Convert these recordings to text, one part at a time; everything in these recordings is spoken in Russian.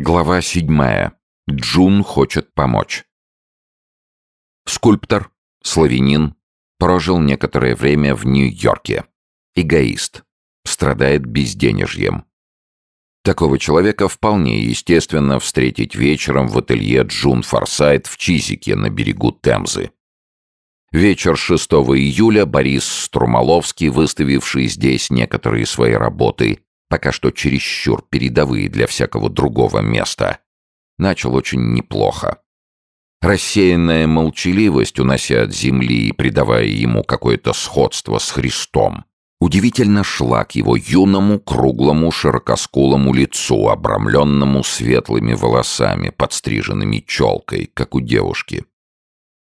Глава седьмая. Джун хочет помочь. Скульптор, славянин, прожил некоторое время в Нью-Йорке. Эгоист. Страдает безденежьем. Такого человека вполне естественно встретить вечером в ателье Джун Форсайт в Чизике на берегу Темзы. Вечер 6 июля Борис Струмоловский, выставивший здесь некоторые свои работы, пока что чересчур передовые для всякого другого места, начал очень неплохо. Рассеянная молчаливость, унося от земли и придавая ему какое-то сходство с Христом, удивительно шла к его юному, круглому, широкоскулому лицу, обрамленному светлыми волосами, подстриженными челкой, как у девушки.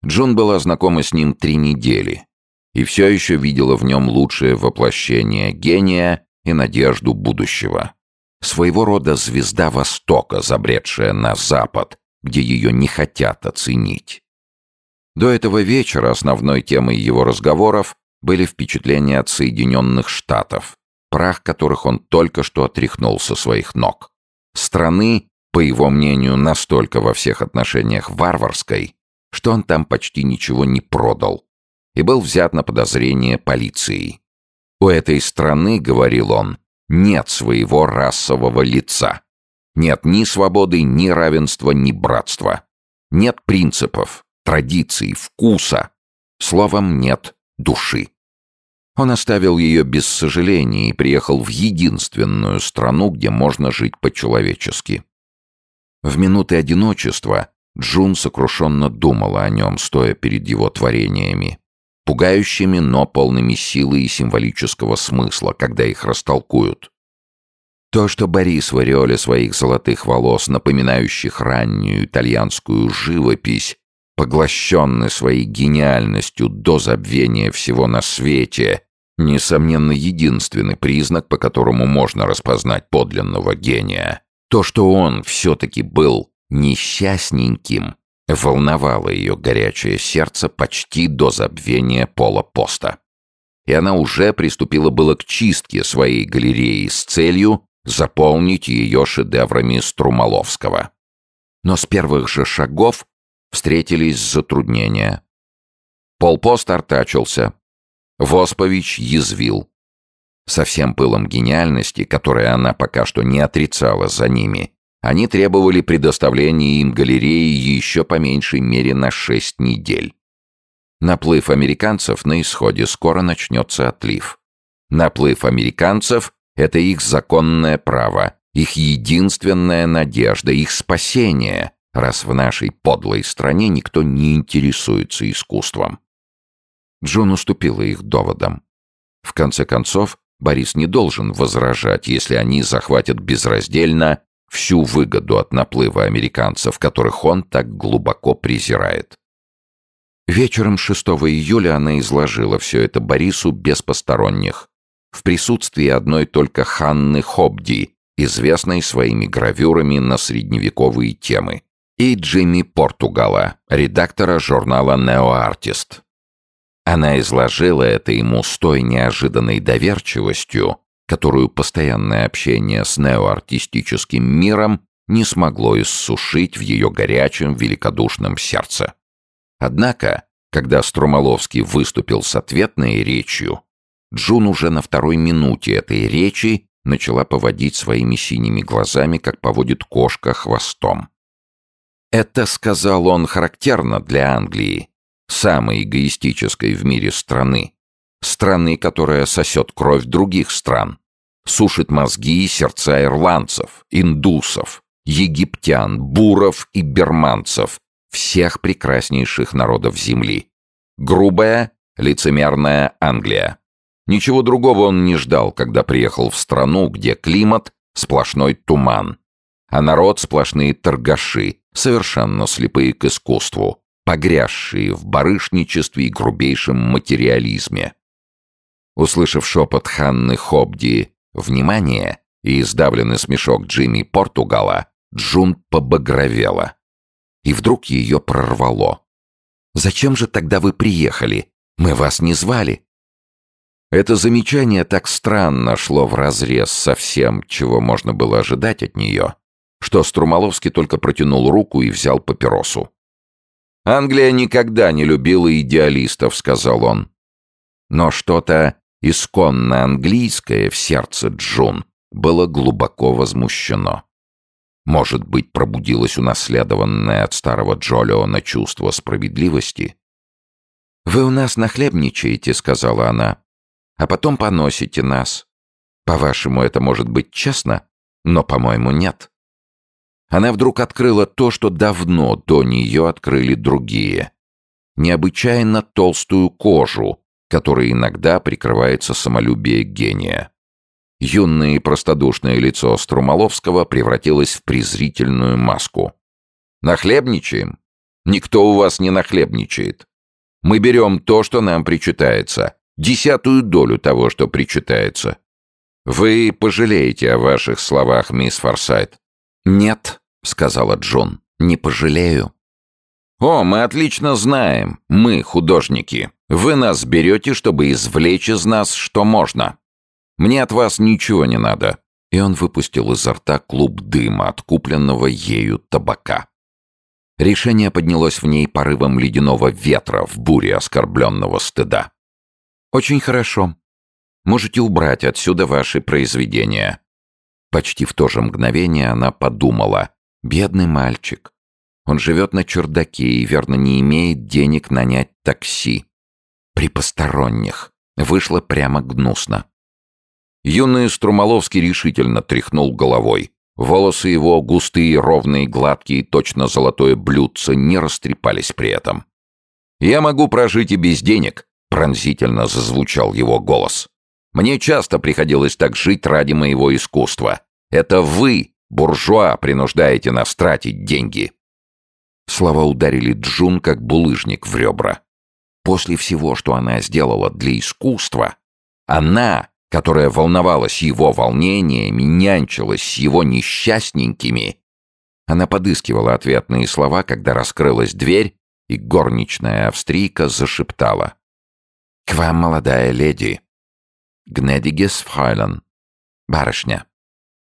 Джон была знакома с ним три недели и все еще видела в нем лучшее воплощение гения и надежду будущего. Своего рода звезда Востока, забредшая на Запад, где ее не хотят оценить. До этого вечера основной темой его разговоров были впечатления от Соединенных Штатов, прах которых он только что отряхнул со своих ног. Страны, по его мнению, настолько во всех отношениях варварской, что он там почти ничего не продал и был взят на подозрение полицией. У этой страны, говорил он, нет своего расового лица. Нет ни свободы, ни равенства, ни братства. Нет принципов, традиций, вкуса. Словом, нет души. Он оставил ее без сожаления и приехал в единственную страну, где можно жить по-человечески. В минуты одиночества Джун сокрушенно думала о нем, стоя перед его творениями пугающими, но полными силы и символического смысла, когда их растолкуют. То, что Борис в ореоле своих золотых волос, напоминающих раннюю итальянскую живопись, поглощенный своей гениальностью до забвения всего на свете, несомненно, единственный признак, по которому можно распознать подлинного гения. То, что он все-таки был несчастненьким, волновало ее горячее сердце почти до забвения пола поста. И она уже приступила было к чистке своей галереи с целью заполнить ее шедеврами Струмоловского. Но с первых же шагов встретились затруднения. Полпост артачился. Воспович язвил. Со всем пылом гениальности, которое она пока что не отрицала за ними, они требовали предоставления им галереи еще по меньшей мере на шесть недель. Наплыв американцев на исходе, скоро начнется отлив. Наплыв американцев — это их законное право, их единственная надежда, их спасение, раз в нашей подлой стране никто не интересуется искусством. Джон уступила их доводам. В конце концов, Борис не должен возражать, если они захватят безраздельно всю выгоду от наплыва американцев, которых он так глубоко презирает. Вечером 6 июля она изложила все это Борису без посторонних, в присутствии одной только Ханны Хобди, известной своими гравюрами на средневековые темы, и Джимми Португала, редактора журнала «Неоартист». Она изложила это ему с той неожиданной доверчивостью, которую постоянное общение с неоартистическим миром не смогло иссушить в ее горячем, великодушном сердце. Однако, когда Струмоловский выступил с ответной речью, Джун уже на второй минуте этой речи начала поводить своими синими глазами, как поводит кошка хвостом. Это, сказал он, характерно для Англии, самой эгоистической в мире страны, страны, которая сосет кровь других стран, сушит мозги и сердца ирландцев, индусов, египтян, буров и берманцев, всех прекраснейших народов Земли. Грубая, лицемерная Англия. Ничего другого он не ждал, когда приехал в страну, где климат — сплошной туман, а народ — сплошные торгаши, совершенно слепые к искусству, погрязшие в барышничестве и грубейшем материализме. Услышав шепот Ханны Хобди Внимание и издавленный смешок Джимми Португала, Джун побагровела. И вдруг ее прорвало. «Зачем же тогда вы приехали? Мы вас не звали». Это замечание так странно шло вразрез со всем, чего можно было ожидать от нее, что Струмоловский только протянул руку и взял папиросу. «Англия никогда не любила идеалистов», — сказал он. Но что-то исконно английское в сердце Джун было глубоко возмущено. Может быть, пробудилось унаследованное от старого Джолиона чувство справедливости? «Вы у нас нахлебничаете», — сказала она, — «а потом поносите нас. По-вашему, это может быть честно, но, по-моему, нет». Она вдруг открыла то, что давно до нее открыли другие. Необычайно толстую кожу, которой иногда прикрывается самолюбие гения. Юное и простодушное лицо Струмоловского превратилось в презрительную маску. «Нахлебничаем? Никто у вас не нахлебничает. Мы берем то, что нам причитается, десятую долю того, что причитается. Вы пожалеете о ваших словах, мисс Форсайт?» «Нет», — сказала Джон, — «не пожалею». «О, мы отлично знаем, мы художники. Вы нас берете, чтобы извлечь из нас, что можно. Мне от вас ничего не надо». И он выпустил изо рта клуб дыма от купленного ею табака. Решение поднялось в ней порывом ледяного ветра в буре оскорбленного стыда. «Очень хорошо. Можете убрать отсюда ваши произведения». Почти в то же мгновение она подумала. «Бедный мальчик. Он живет на чердаке и, верно, не имеет денег нанять такси. При посторонних. Вышло прямо гнусно». Юный Струмоловский решительно тряхнул головой. Волосы его, густые, ровные, гладкие, точно золотое блюдце, не растрепались при этом. «Я могу прожить и без денег», — пронзительно зазвучал его голос. «Мне часто приходилось так жить ради моего искусства. Это вы, буржуа, принуждаете нас тратить деньги». Слова ударили Джун, как булыжник в ребра. После всего, что она сделала для искусства, она которая волновалась его волнениями, нянчилась с его несчастненькими. Она подыскивала ответные слова, когда раскрылась дверь, и горничная австрийка зашептала. «К вам, молодая леди!» «Гнедигес фройлен». «Барышня».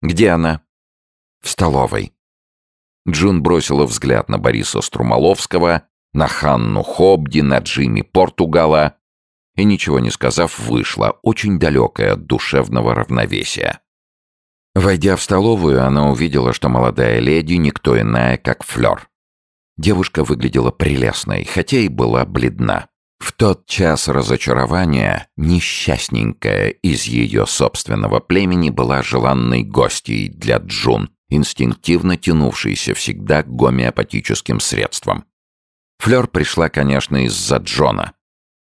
«Где она?» «В столовой». Джун бросила взгляд на Бориса Струмоловского, на Ханну Хобди, на Джимми Португала и, ничего не сказав, вышла, очень далекая от душевного равновесия. Войдя в столовую, она увидела, что молодая леди никто иная, как Флёр. Девушка выглядела прелестной, хотя и была бледна. В тот час разочарования несчастненькая из ее собственного племени была желанной гостьей для Джун, инстинктивно тянувшейся всегда к гомеопатическим средствам. Флёр пришла, конечно, из-за Джона,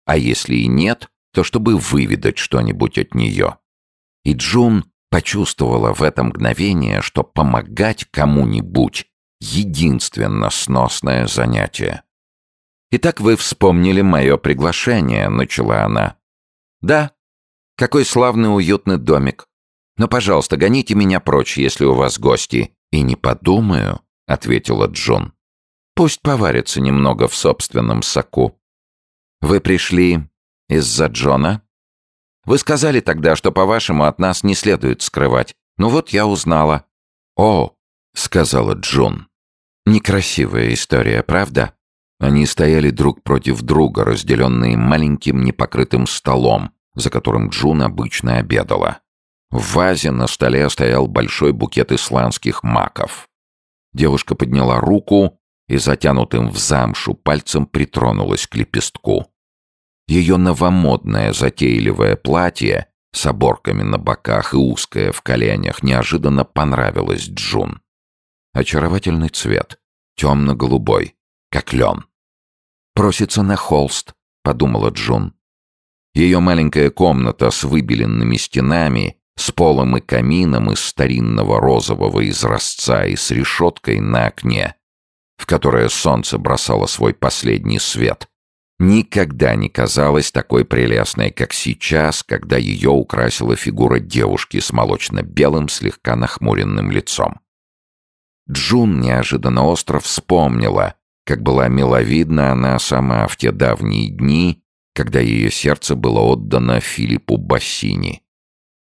а если и нет, то чтобы выведать что-нибудь от нее. И Джун почувствовала в это мгновение, что помогать кому-нибудь — единственно сносное занятие. «Итак, вы вспомнили мое приглашение», — начала она. «Да. Какой славный уютный домик. Но, пожалуйста, гоните меня прочь, если у вас гости». «И не подумаю», — ответила Джун. «Пусть поварится немного в собственном соку. «Вы пришли из-за Джона?» «Вы сказали тогда, что, по-вашему, от нас не следует скрывать. Ну вот я узнала». «О», — сказала Джон. «Некрасивая история, правда?» Они стояли друг против друга, разделенные маленьким непокрытым столом, за которым Джун обычно обедала. В вазе на столе стоял большой букет исландских маков. Девушка подняла руку и затянутым в замшу пальцем притронулась к лепестку. Ее новомодное затейливое платье с оборками на боках и узкое в коленях неожиданно понравилось Джун. Очаровательный цвет, темно-голубой, как лен. «Просится на холст», — подумала Джун. Ее маленькая комната с выбеленными стенами, с полом и камином из старинного розового изразца и с решеткой на окне, в которое солнце бросало свой последний свет, никогда не казалась такой прелестной, как сейчас, когда ее украсила фигура девушки с молочно-белым, слегка нахмуренным лицом. Джун неожиданно остро вспомнила, как была миловидна она сама в те давние дни, когда ее сердце было отдано Филиппу Бассини.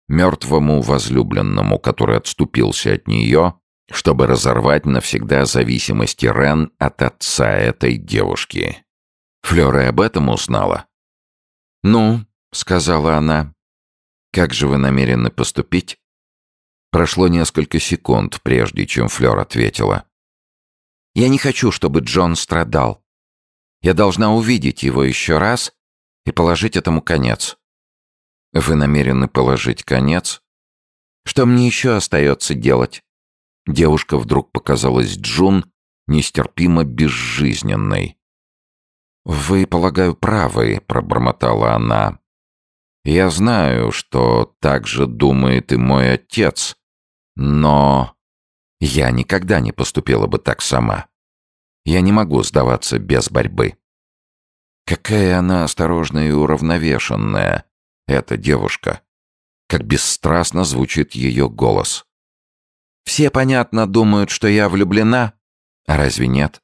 Мертвому возлюбленному, который отступился от нее чтобы разорвать навсегда зависимость Ирен от отца этой девушки. Флёра об этом узнала. «Ну», — сказала она, — «как же вы намерены поступить?» Прошло несколько секунд, прежде чем Флёр ответила. «Я не хочу, чтобы Джон страдал. Я должна увидеть его еще раз и положить этому конец». «Вы намерены положить конец?» «Что мне еще остается делать?» Девушка вдруг показалась Джун нестерпимо безжизненной. «Вы, полагаю, правы», — пробормотала она. «Я знаю, что так же думает и мой отец, но я никогда не поступила бы так сама. Я не могу сдаваться без борьбы». Какая она осторожная и уравновешенная, эта девушка. Как бесстрастно звучит ее голос. «Все, понятно, думают, что я влюблена, а разве нет?»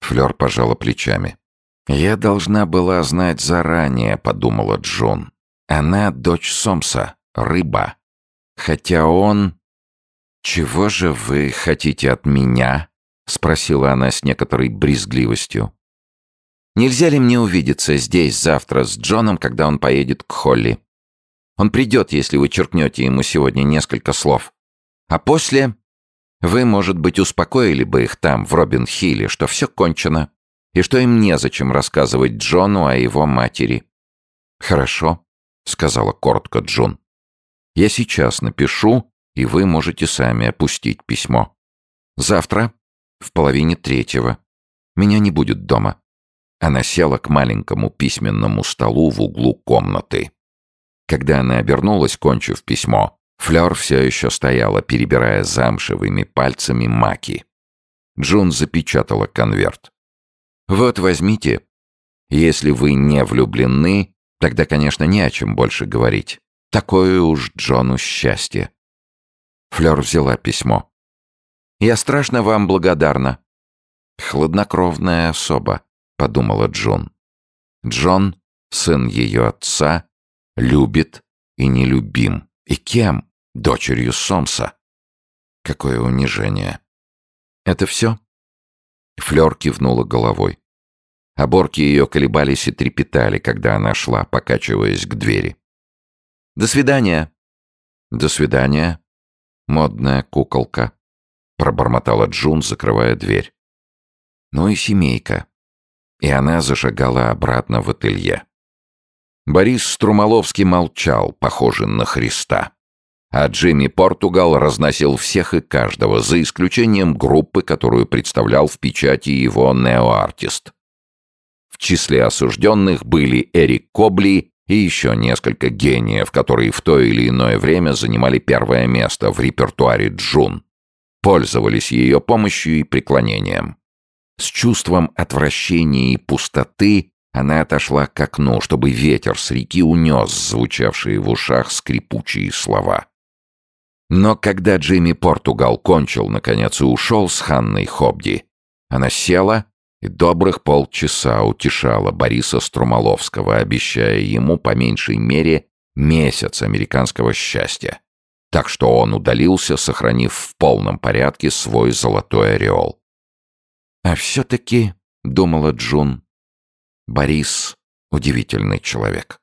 Флёр пожала плечами. «Я должна была знать заранее», — подумала Джон. «Она дочь Сомса, рыба. Хотя он...» «Чего же вы хотите от меня?» — спросила она с некоторой брезгливостью. «Нельзя ли мне увидеться здесь завтра с Джоном, когда он поедет к Холли? Он придет, если вы черкнете ему сегодня несколько слов. А после вы, может быть, успокоили бы их там, в Робин-Хилле, что все кончено, и что им незачем рассказывать Джону о его матери. «Хорошо», — сказала коротко Джон. «Я сейчас напишу, и вы можете сами опустить письмо. Завтра, в половине третьего, меня не будет дома». Она села к маленькому письменному столу в углу комнаты. Когда она обернулась, кончив письмо, Флёр все еще стояла, перебирая замшевыми пальцами маки. Джун запечатала конверт. Вот возьмите. Если вы не влюблены, тогда, конечно, не о чем больше говорить. Такое уж Джону счастье. Флёр взяла письмо. «Я страшно вам благодарна». «Хладнокровная особа», — подумала Джон. Джон, сын ее отца, любит и нелюбим. И кем? Дочерью Сомса. Какое унижение. «Это все?» Флёр кивнула головой. Оборки ее колебались и трепетали, когда она шла, покачиваясь к двери. «До свидания!» «До свидания, модная куколка», — пробормотала Джун, закрывая дверь. «Ну и семейка». И она зашагала обратно в ателье. Борис Струмоловский молчал, похожий на Христа. А Джимми Португал разносил всех и каждого, за исключением группы, которую представлял в печати его неоартист. В числе осужденных были Эрик Кобли и еще несколько гениев, которые в то или иное время занимали первое место в репертуаре Джун, пользовались ее помощью и преклонением. С чувством отвращения и пустоты она отошла к окну, чтобы ветер с реки унес звучавшие в ушах скрипучие слова. Но когда Джимми Португал кончил, наконец, и ушел с Ханной Хобди, она села и добрых полчаса утешала Бориса Струмоловского, обещая ему по меньшей мере месяц американского счастья. Так что он удалился, сохранив в полном порядке свой золотой ореол. «А все-таки», — думала Джун, — «Борис — удивительный человек».